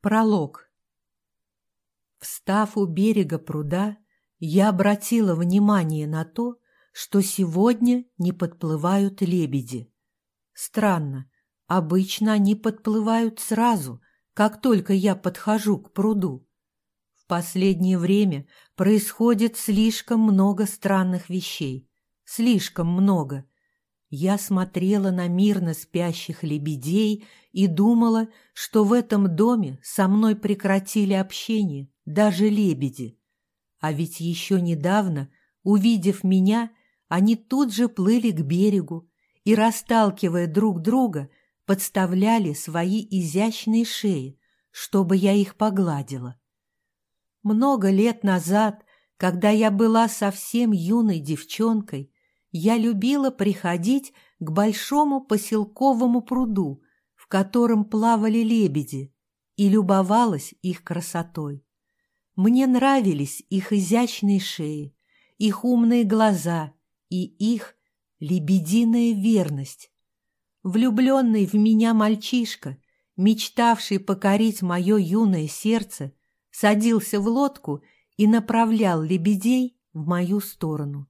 Пролог. Встав у берега пруда, я обратила внимание на то, что сегодня не подплывают лебеди. Странно, обычно они подплывают сразу, как только я подхожу к пруду. В последнее время происходит слишком много странных вещей. Слишком много. Я смотрела на мирно спящих лебедей и думала, что в этом доме со мной прекратили общение даже лебеди. А ведь еще недавно, увидев меня, они тут же плыли к берегу и, расталкивая друг друга, подставляли свои изящные шеи, чтобы я их погладила. Много лет назад, когда я была совсем юной девчонкой, я любила приходить к большому поселковому пруду, в котором плавали лебеди, и любовалась их красотой. Мне нравились их изящные шеи, их умные глаза и их лебединая верность. Влюбленный в меня мальчишка, мечтавший покорить мое юное сердце, садился в лодку и направлял лебедей в мою сторону.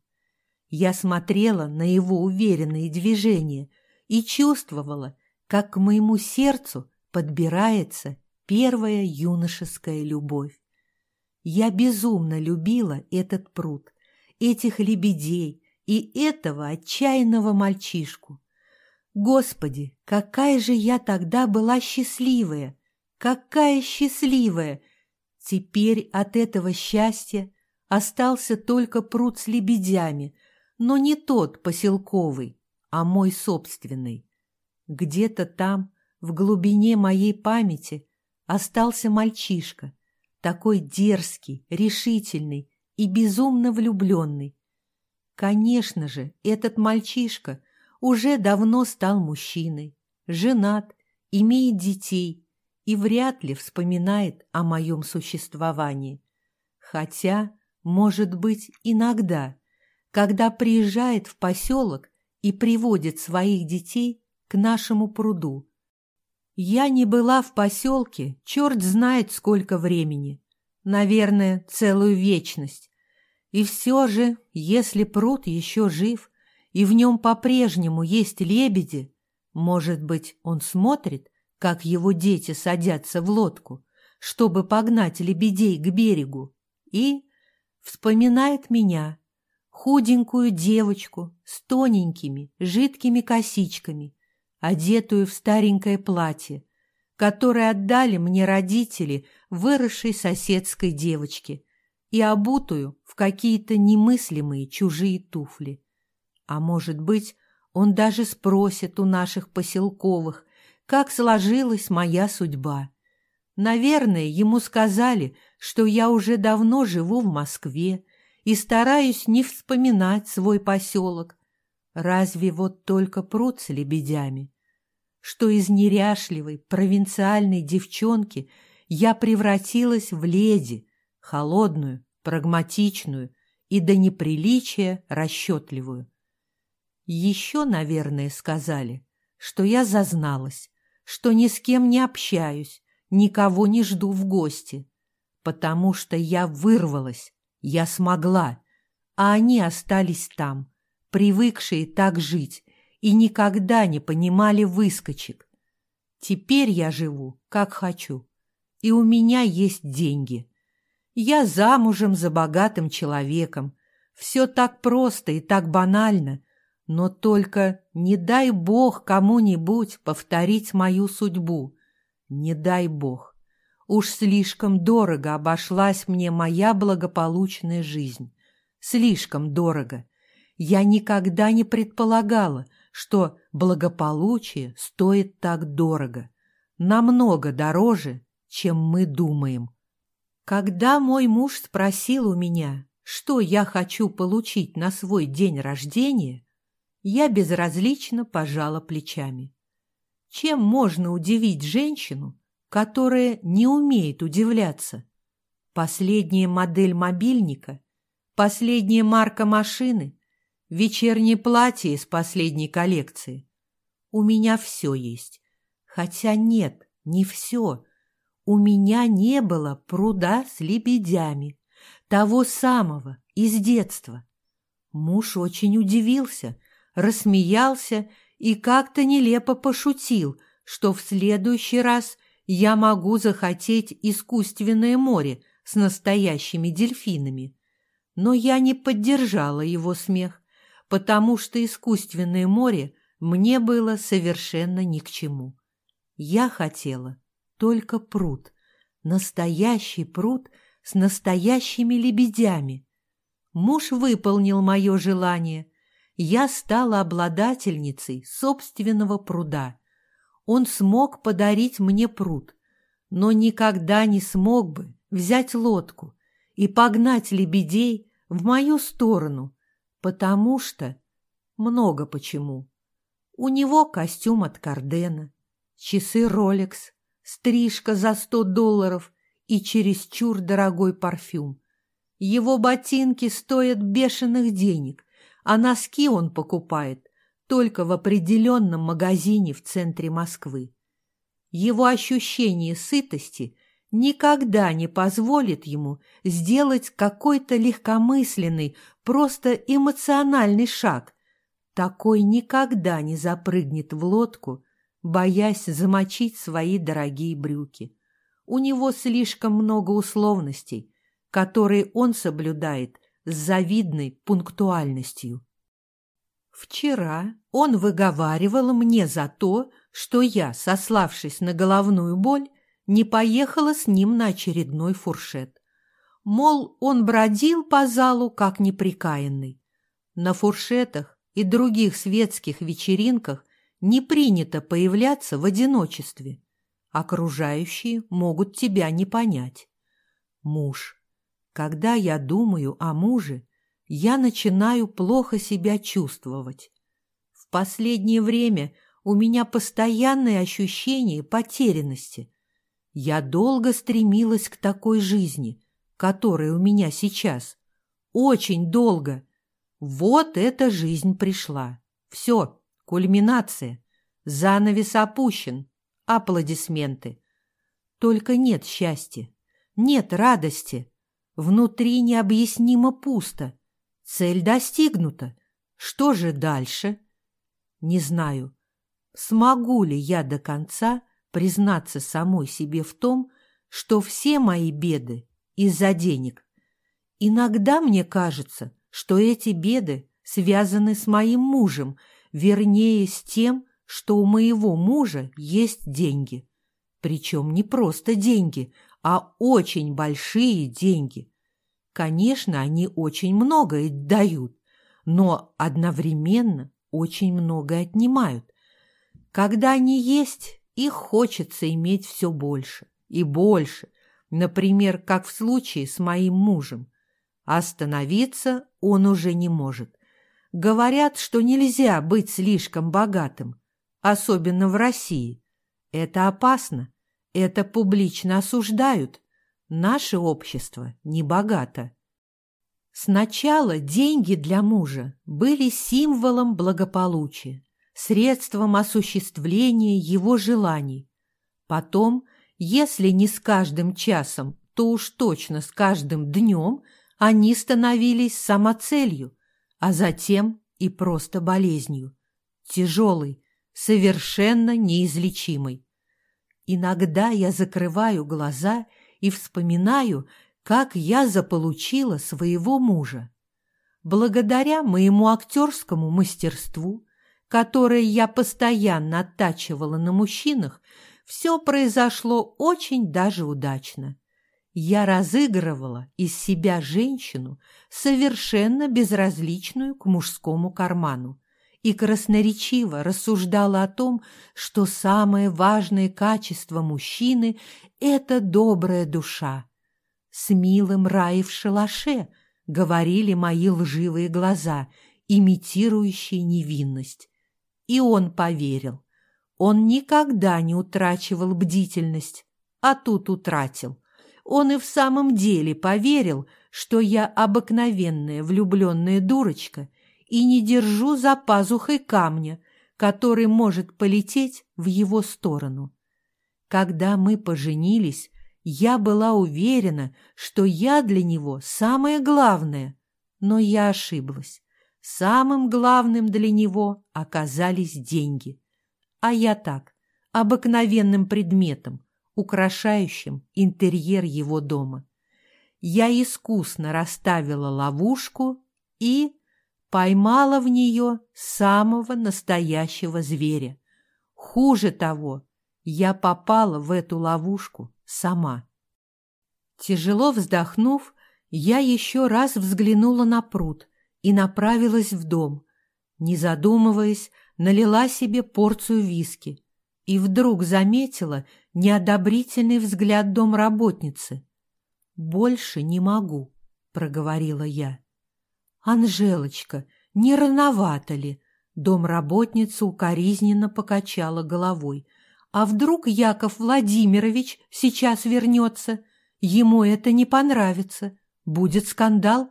Я смотрела на его уверенные движения и чувствовала, как к моему сердцу подбирается первая юношеская любовь. Я безумно любила этот пруд, этих лебедей и этого отчаянного мальчишку. Господи, какая же я тогда была счастливая! Какая счастливая! Теперь от этого счастья остался только пруд с лебедями — но не тот поселковый, а мой собственный. Где-то там, в глубине моей памяти, остался мальчишка, такой дерзкий, решительный и безумно влюбленный. Конечно же, этот мальчишка уже давно стал мужчиной, женат, имеет детей и вряд ли вспоминает о моем существовании. Хотя, может быть, иногда – когда приезжает в поселок и приводит своих детей к нашему пруду. Я не была в поселке, черт знает сколько времени, наверное, целую вечность. И все же, если пруд еще жив, и в нем по-прежнему есть лебеди, может быть, он смотрит, как его дети садятся в лодку, чтобы погнать лебедей к берегу, и вспоминает меня, худенькую девочку с тоненькими, жидкими косичками, одетую в старенькое платье, которое отдали мне родители выросшей соседской девочке и обутую в какие-то немыслимые чужие туфли. А может быть, он даже спросит у наших поселковых, как сложилась моя судьба. Наверное, ему сказали, что я уже давно живу в Москве, и стараюсь не вспоминать свой поселок. Разве вот только пруд с лебедями? Что из неряшливой провинциальной девчонки я превратилась в леди, холодную, прагматичную и до неприличия расчетливую. Еще, наверное, сказали, что я зазналась, что ни с кем не общаюсь, никого не жду в гости, потому что я вырвалась, я смогла, а они остались там, привыкшие так жить и никогда не понимали выскочек. Теперь я живу, как хочу, и у меня есть деньги. Я замужем за богатым человеком. Все так просто и так банально, но только не дай бог кому-нибудь повторить мою судьбу. Не дай бог. Уж слишком дорого обошлась мне моя благополучная жизнь. Слишком дорого. Я никогда не предполагала, что благополучие стоит так дорого. Намного дороже, чем мы думаем. Когда мой муж спросил у меня, что я хочу получить на свой день рождения, я безразлично пожала плечами. Чем можно удивить женщину, которая не умеет удивляться. Последняя модель мобильника, последняя марка машины, вечернее платье из последней коллекции. У меня все есть. Хотя нет, не все. у меня не было пруда с лебедями, того самого, из детства. Муж очень удивился, рассмеялся и как-то нелепо пошутил, что в следующий раз я могу захотеть искусственное море с настоящими дельфинами. Но я не поддержала его смех, потому что искусственное море мне было совершенно ни к чему. Я хотела только пруд, настоящий пруд с настоящими лебедями. Муж выполнил мое желание. Я стала обладательницей собственного пруда. Он смог подарить мне пруд, но никогда не смог бы взять лодку и погнать лебедей в мою сторону, потому что... Много почему. У него костюм от Кардена, часы Rolex, стрижка за сто долларов и чересчур дорогой парфюм. Его ботинки стоят бешеных денег, а носки он покупает только в определенном магазине в центре Москвы. Его ощущение сытости никогда не позволит ему сделать какой-то легкомысленный, просто эмоциональный шаг. Такой никогда не запрыгнет в лодку, боясь замочить свои дорогие брюки. У него слишком много условностей, которые он соблюдает с завидной пунктуальностью. Вчера он выговаривал мне за то, что я, сославшись на головную боль, не поехала с ним на очередной фуршет. Мол, он бродил по залу, как неприкаянный. На фуршетах и других светских вечеринках не принято появляться в одиночестве. Окружающие могут тебя не понять. Муж. Когда я думаю о муже, я начинаю плохо себя чувствовать. В последнее время у меня постоянное ощущение потерянности. Я долго стремилась к такой жизни, которая у меня сейчас. Очень долго. Вот эта жизнь пришла. Все, кульминация. Занавес опущен. Аплодисменты. Только нет счастья, нет радости. Внутри необъяснимо пусто. Цель достигнута. Что же дальше? Не знаю, смогу ли я до конца признаться самой себе в том, что все мои беды из-за денег. Иногда мне кажется, что эти беды связаны с моим мужем, вернее, с тем, что у моего мужа есть деньги. Причем не просто деньги, а очень большие деньги. Конечно, они очень многое дают, но одновременно очень многое отнимают. Когда они есть, их хочется иметь все больше и больше, например, как в случае с моим мужем. Остановиться он уже не может. Говорят, что нельзя быть слишком богатым, особенно в России. Это опасно, это публично осуждают, Наше общество не богато. Сначала деньги для мужа были символом благополучия, средством осуществления его желаний. Потом, если не с каждым часом, то уж точно с каждым днем они становились самоцелью, а затем и просто болезнью, тяжелой, совершенно неизлечимой. Иногда я закрываю глаза и вспоминаю, как я заполучила своего мужа. Благодаря моему актерскому мастерству, которое я постоянно оттачивала на мужчинах, все произошло очень даже удачно. Я разыгрывала из себя женщину, совершенно безразличную к мужскому карману, и красноречиво рассуждала о том, что самое важное качество мужчины — это добрая душа. «С милым рай в шалаше», — говорили мои лживые глаза, имитирующие невинность. И он поверил. Он никогда не утрачивал бдительность, а тут утратил. Он и в самом деле поверил, что я обыкновенная влюбленная дурочка и не держу за пазухой камня, который может полететь в его сторону. Когда мы поженились, Я была уверена, что я для него самое главное, но я ошиблась. Самым главным для него оказались деньги. А я так, обыкновенным предметом, украшающим интерьер его дома. Я искусно расставила ловушку и поймала в нее самого настоящего зверя. Хуже того, я попала в эту ловушку сама. Тяжело вздохнув, я еще раз взглянула на пруд и направилась в дом. Не задумываясь, налила себе порцию виски и вдруг заметила неодобрительный взгляд домработницы. «Больше не могу», — проговорила я. «Анжелочка, не рановато ли?» Домработница укоризненно покачала головой. «А вдруг Яков Владимирович сейчас вернется? Ему это не понравится. Будет скандал?»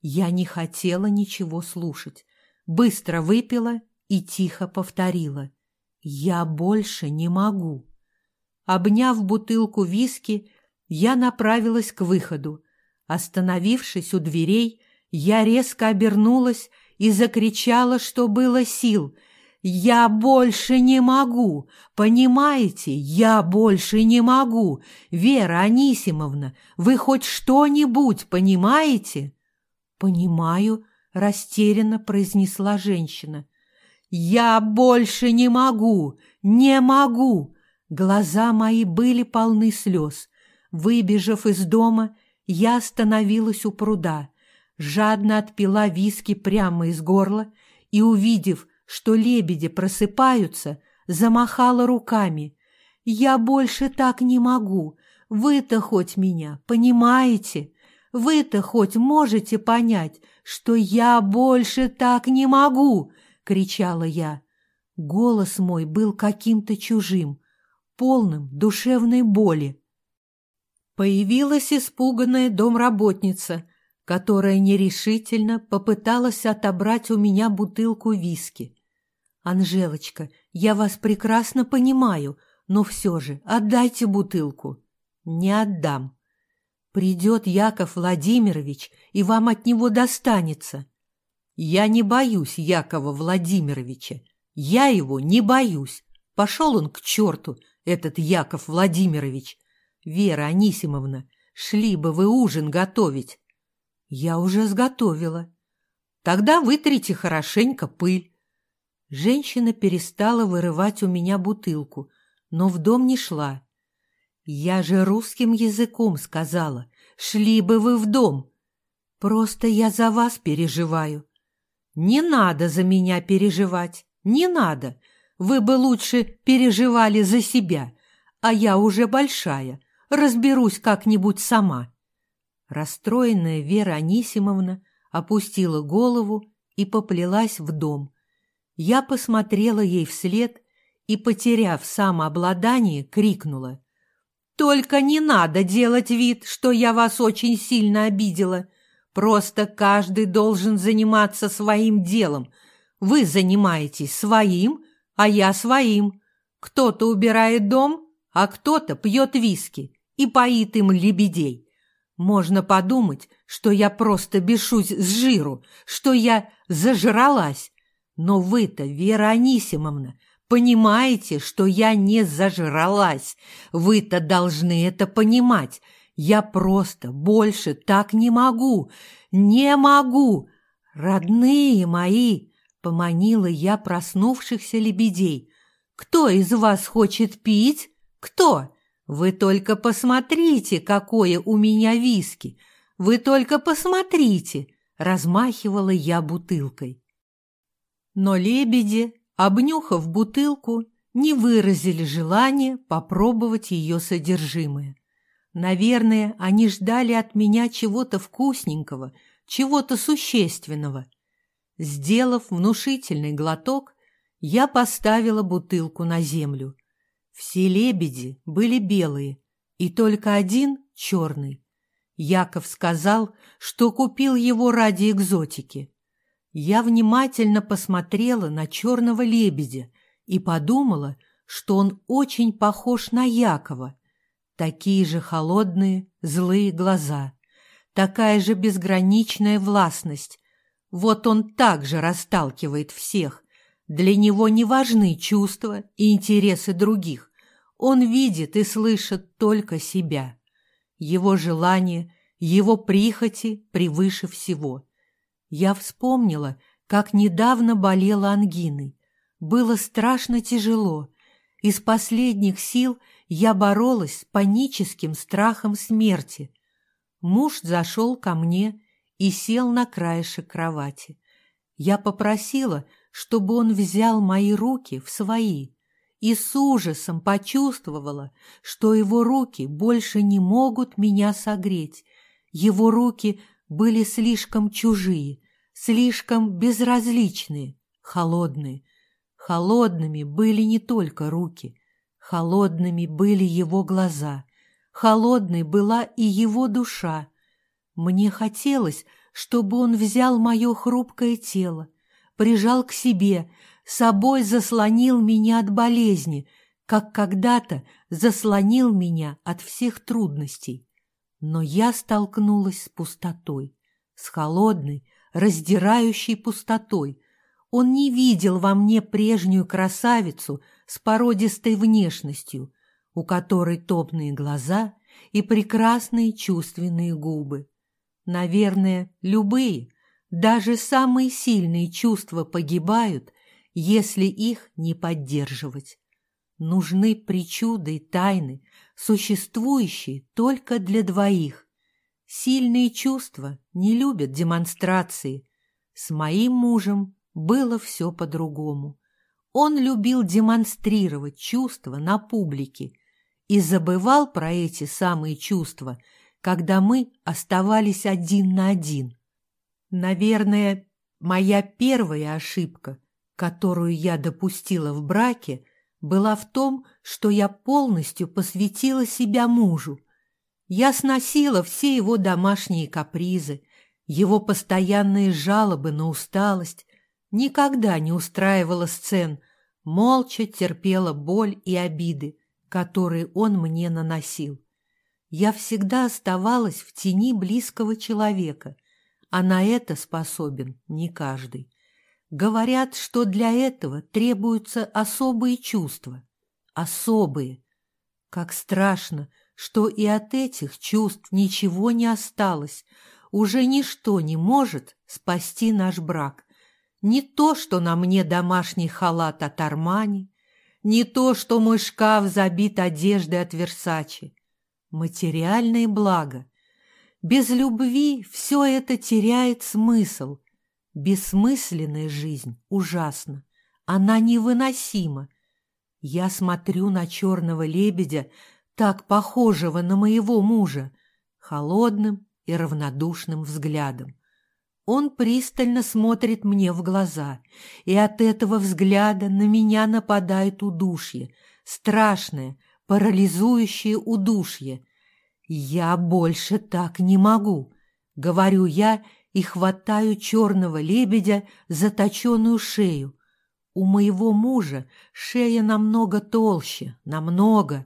Я не хотела ничего слушать. Быстро выпила и тихо повторила. «Я больше не могу». Обняв бутылку виски, я направилась к выходу. Остановившись у дверей, я резко обернулась и закричала, что было сил. «Я больше не могу! Понимаете, я больше не могу! Вера Анисимовна, вы хоть что-нибудь понимаете?» «Понимаю», — растерянно произнесла женщина. «Я больше не могу! Не могу!» Глаза мои были полны слез. Выбежав из дома, я остановилась у пруда, жадно отпила виски прямо из горла и, увидев, что лебеди просыпаются, замахала руками. «Я больше так не могу! Вы-то хоть меня понимаете? Вы-то хоть можете понять, что я больше так не могу!» — кричала я. Голос мой был каким-то чужим, полным душевной боли. Появилась испуганная домработница, которая нерешительно попыталась отобрать у меня бутылку виски. «Анжелочка, я вас прекрасно понимаю, но все же отдайте бутылку». «Не отдам. Придет Яков Владимирович, и вам от него достанется». «Я не боюсь Якова Владимировича. Я его не боюсь. Пошел он к черту, этот Яков Владимирович. Вера Анисимовна, шли бы вы ужин готовить. Я уже сготовила. Тогда вытрите хорошенько пыль. Женщина перестала вырывать у меня бутылку, но в дом не шла. Я же русским языком сказала, шли бы вы в дом. Просто я за вас переживаю. Не надо за меня переживать, не надо. Вы бы лучше переживали за себя, а я уже большая, разберусь как-нибудь сама. Расстроенная Вера Анисимовна опустила голову и поплелась в дом. Я посмотрела ей вслед и, потеряв самообладание, крикнула. «Только не надо делать вид, что я вас очень сильно обидела. Просто каждый должен заниматься своим делом. Вы занимаетесь своим, а я своим. Кто-то убирает дом, а кто-то пьет виски и поит им лебедей. Можно подумать, что я просто бешусь с жиру, что я зажралась. Но вы-то, Вера Анисимовна, понимаете, что я не зажралась. Вы-то должны это понимать. Я просто больше так не могу. Не могу. Родные мои, поманила я проснувшихся лебедей. Кто из вас хочет пить? Кто? Вы только посмотрите, какое у меня виски! Вы только посмотрите!» — размахивала я бутылкой. Но лебеди, обнюхав бутылку, не выразили желания попробовать ее содержимое. Наверное, они ждали от меня чего-то вкусненького, чего-то существенного. Сделав внушительный глоток, я поставила бутылку на землю — все лебеди были белые, и только один черный. Яков сказал, что купил его ради экзотики. Я внимательно посмотрела на черного лебедя и подумала, что он очень похож на Якова. Такие же холодные, злые глаза, такая же безграничная властность. Вот он также расталкивает всех. Для него не важны чувства и интересы других. Он видит и слышит только себя. Его желания, его прихоти превыше всего. Я вспомнила, как недавно болела ангиной. Было страшно тяжело. Из последних сил я боролась с паническим страхом смерти. Муж зашел ко мне и сел на краешек кровати. Я попросила, чтобы он взял мои руки в свои и с ужасом почувствовала, что его руки больше не могут меня согреть. Его руки были слишком чужие, слишком безразличные, холодные. Холодными были не только руки, холодными были его глаза, холодной была и его душа. Мне хотелось, чтобы он взял мое хрупкое тело, прижал к себе, собой заслонил меня от болезни, как когда-то заслонил меня от всех трудностей. Но я столкнулась с пустотой, с холодной, раздирающей пустотой. Он не видел во мне прежнюю красавицу с породистой внешностью, у которой топные глаза и прекрасные чувственные губы. Наверное, любые, даже самые сильные чувства погибают, если их не поддерживать. Нужны причуды и тайны, существующие только для двоих. Сильные чувства не любят демонстрации. С моим мужем было все по-другому. Он любил демонстрировать чувства на публике и забывал про эти самые чувства, когда мы оставались один на один. Наверное, моя первая ошибка – которую я допустила в браке, была в том, что я полностью посвятила себя мужу. Я сносила все его домашние капризы, его постоянные жалобы на усталость, никогда не устраивала сцен, молча терпела боль и обиды, которые он мне наносил. Я всегда оставалась в тени близкого человека, а на это способен не каждый. Говорят, что для этого требуются особые чувства. Особые. Как страшно, что и от этих чувств ничего не осталось. Уже ничто не может спасти наш брак. Не то, что на мне домашний халат от Армани, не то, что мой шкаф забит одеждой от Версачи. Материальное благо. Без любви все это теряет смысл – Бессмысленная жизнь ужасна, она невыносима. Я смотрю на черного лебедя, так похожего на моего мужа, холодным и равнодушным взглядом. Он пристально смотрит мне в глаза, и от этого взгляда на меня нападает удушье, страшное, парализующее удушье. «Я больше так не могу», — говорю я и хватаю черного лебедя за точеную шею. У моего мужа шея намного толще, намного.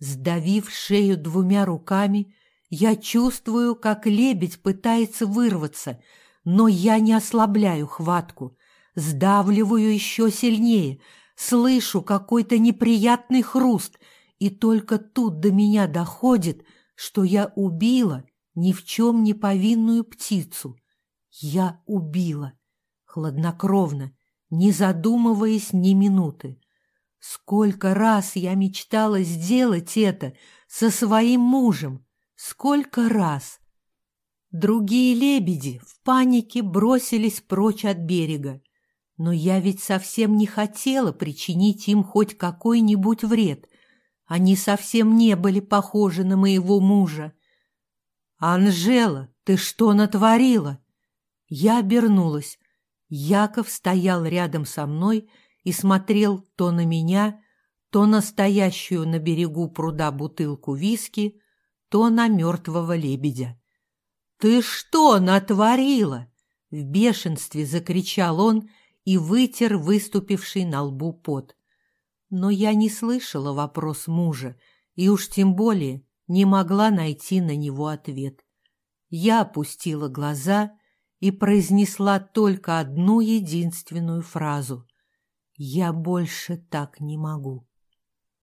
Сдавив шею двумя руками, я чувствую, как лебедь пытается вырваться, но я не ослабляю хватку, сдавливаю еще сильнее, слышу какой-то неприятный хруст, и только тут до меня доходит, что я убила ни в чем не повинную птицу. Я убила. Хладнокровно, не задумываясь ни минуты. Сколько раз я мечтала сделать это со своим мужем. Сколько раз. Другие лебеди в панике бросились прочь от берега. Но я ведь совсем не хотела причинить им хоть какой-нибудь вред. Они совсем не были похожи на моего мужа. «Анжела, ты что натворила?» Я обернулась. Яков стоял рядом со мной и смотрел то на меня, то на стоящую на берегу пруда бутылку виски, то на мертвого лебедя. «Ты что натворила?» — в бешенстве закричал он и вытер выступивший на лбу пот. Но я не слышала вопрос мужа и уж тем более не могла найти на него ответ. Я опустила глаза и произнесла только одну единственную фразу. «Я больше так не могу».